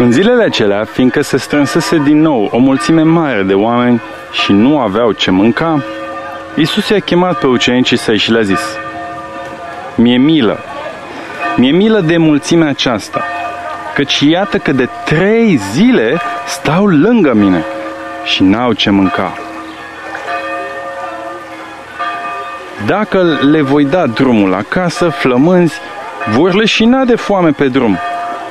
În zilele acelea, fiindcă se strânsese din nou o mulțime mare de oameni și nu aveau ce mânca, Iisus i-a chemat pe ucenicii săi și le-a zis, Mie milă, mie milă de mulțimea aceasta, căci iată că de trei zile stau lângă mine și n-au ce mânca. Dacă le voi da drumul acasă, flămânzi, vor leșina de foame pe drum,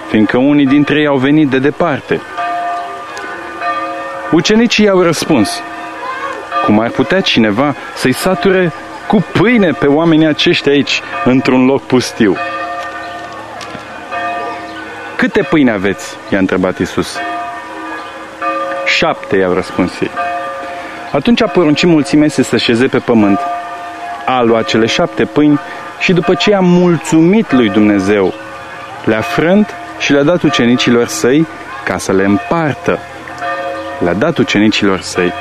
fiindcă unii dintre ei au venit de departe. Ucenicii au răspuns, cum ar putea cineva să-i sature cu pâine pe oamenii aceștia aici, într-un loc pustiu? Câte pâine aveți? i-a întrebat Isus. Șapte, i-au răspuns ei. Atunci a poruncit mulțimea să se șeze pe pământ. A luat cele șapte pâini și după ce a mulțumit lui Dumnezeu, le-a frânt și le-a dat ucenicilor săi ca să le împartă. Le-a dat ucenicilor săi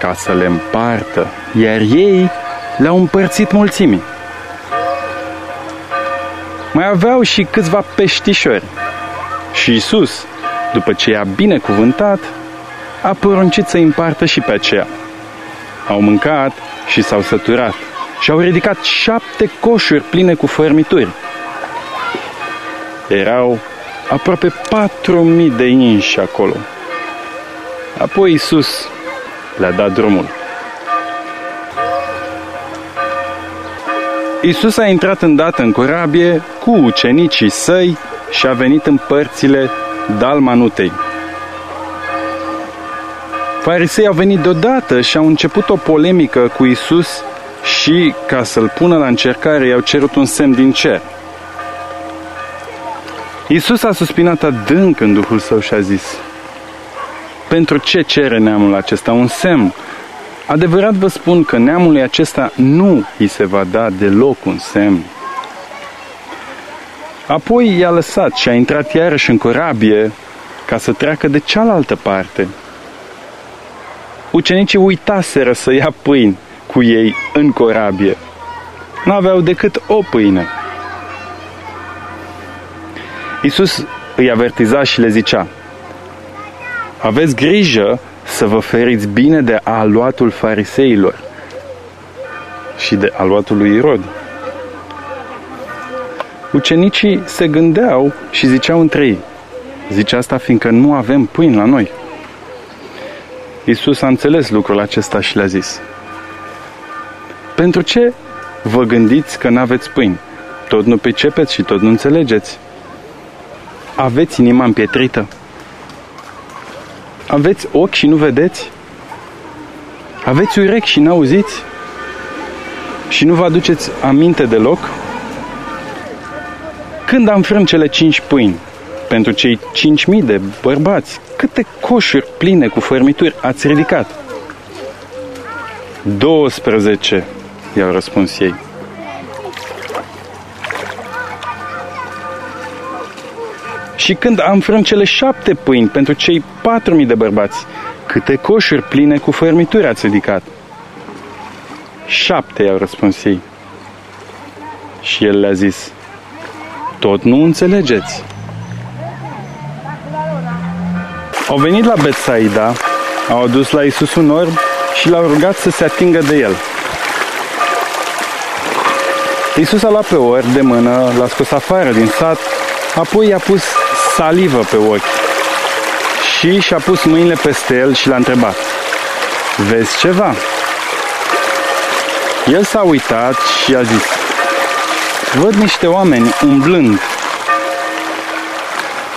ca să le împartă, iar ei le-au împărțit mulțimii. Mai aveau și câțiva peștișori. Și Isus, după ce i-a binecuvântat, a poruncit să împartă și pe aceea. Au mâncat și s-au săturat și au ridicat șapte coșuri pline cu fărmituri. Erau aproape patru mii de inși acolo. Apoi Isus le-a dat drumul. Isus a intrat îndată în corabie cu ucenicii săi și a venit în părțile Dalmanutei. Farisei au venit deodată și au început o polemică cu Isus și, ca să-l pună la încercare, i-au cerut un semn din cer. Isus a suspinat adânc în Duhul Său și a zis, Pentru ce cere neamul acesta un semn? Adevărat vă spun că neamului acesta nu îi se va da deloc un semn. Apoi i-a lăsat și a intrat iarăși în corabie ca să treacă de cealaltă parte. Ucenicii uitaseră să ia pâini cu ei în corabie. N-aveau decât o pâine. Iisus îi avertiza și le zicea, Aveți grijă să vă feriți bine de aluatul fariseilor și de aluatul lui Irod. Ucenicii se gândeau și ziceau între ei, zice asta fiindcă nu avem pâini la noi. Iisus a înțeles lucrul acesta și le-a zis, Pentru ce vă gândiți că nu aveți pâini? Tot nu pricepeți și tot nu înțelegeți. Aveți inima împietrită? Aveți ochi și nu vedeți? Aveți urechi și nu auziți? Și nu vă aduceți aminte deloc? Când am frânt cele cinci pâini pentru cei cinci mii de bărbați, câte coșuri pline cu fărmituri ați ridicat? 12, i-au răspuns ei. Și când am frânt cele șapte pâini pentru cei patru mii de bărbați, câte coșuri pline cu fărmituri ați ridicat? Șapte, i-au răspuns ei. Și el le-a zis, tot nu înțelegeți. Au venit la Betsaida, au adus la Isus un orb și l-au rugat să se atingă de el. Isus a luat pe orb de mână, l-a scos afară din sat, apoi i-a pus salivă pe ochi și și-a pus mâinile peste el și l-a întrebat, Vezi ceva? El s-a uitat și a zis, Văd niște oameni umblând,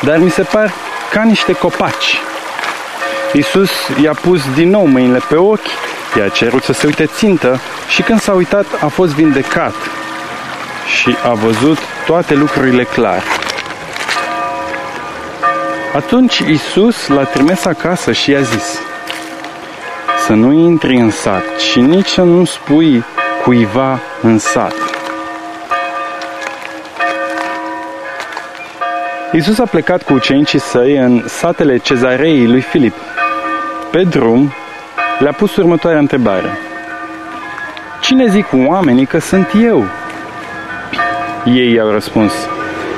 dar mi se par ca niște copaci. Iisus i-a pus din nou mâinile pe ochi, i-a cerut să se uite țintă și când s-a uitat a fost vindecat și a văzut toate lucrurile clar. Atunci Iisus l-a trimis acasă și i-a zis să nu intri în sat și nici să nu spui cuiva în sat. Iisus a plecat cu ucenicii săi în satele cezarei lui Filip. Pe drum, le-a pus următoarea întrebare. Cine zic oamenii că sunt eu? Ei i-au răspuns,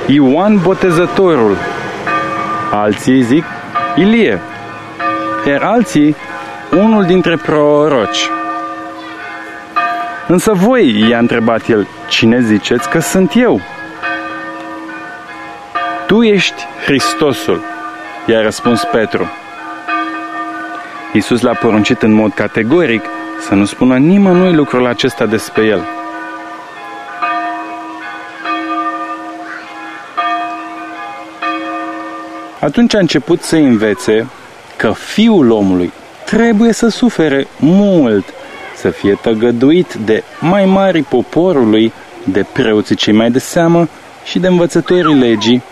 Ioan Botezătorul, alții zic Ilie, iar alții unul dintre proroci. Însă voi, i-a întrebat el, cine ziceți că sunt eu? Tu ești Hristosul, i-a răspuns Petru. Iisus l-a poruncit în mod categoric să nu spună nimănui lucrul acesta despre el. Atunci a început să învețe că fiul omului trebuie să sufere mult, să fie tăgăduit de mai mari poporului, de preoții cei mai de seamă și de învățătorii legii,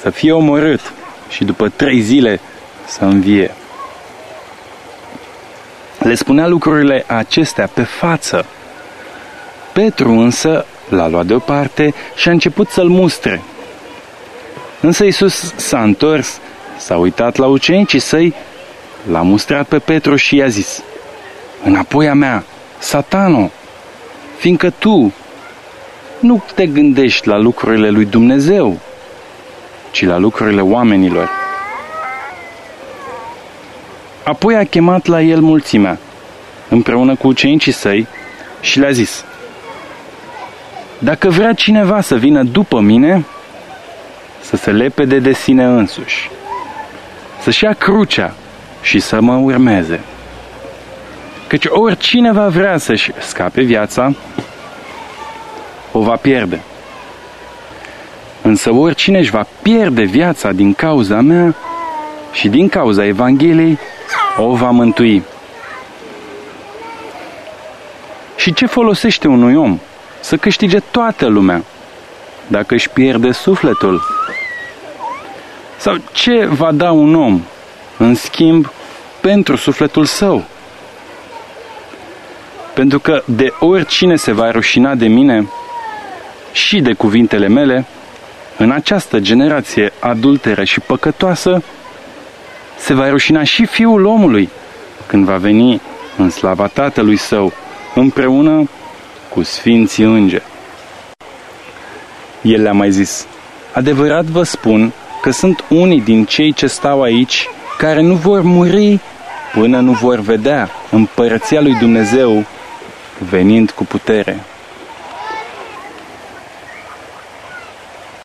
să fie omorât și după trei zile să învie. Le spunea lucrurile acestea pe față. Petru însă l-a luat deoparte și a început să-l mustre. Însă Iisus s-a întors, s-a uitat la ucenicii săi, l-a mustrat pe Petru și i-a zis, Înapoi a mea, satano, fiindcă tu nu te gândești la lucrurile lui Dumnezeu, ci la lucrurile oamenilor. Apoi a chemat la el mulțimea, împreună cu ucenicii săi, și le-a zis, Dacă vrea cineva să vină după mine, să se lepede de sine însuși, să-și ia crucea și să mă urmeze. Căci oricine va vrea să-și scape viața, o va pierde. Însă oricine își va pierde viața din cauza mea și din cauza Evangheliei, o va mântui. Și ce folosește unui om să câștige toată lumea dacă își pierde sufletul? Sau ce va da un om în schimb pentru sufletul său? Pentru că de oricine se va rușina de mine și de cuvintele mele, în această generație adulteră și păcătoasă, se va rușina și Fiul omului când va veni în slava Tatălui Său, împreună cu Sfinții Îngeri. El le-a mai zis, adevărat vă spun că sunt unii din cei ce stau aici care nu vor muri până nu vor vedea împărăția lui Dumnezeu venind cu putere.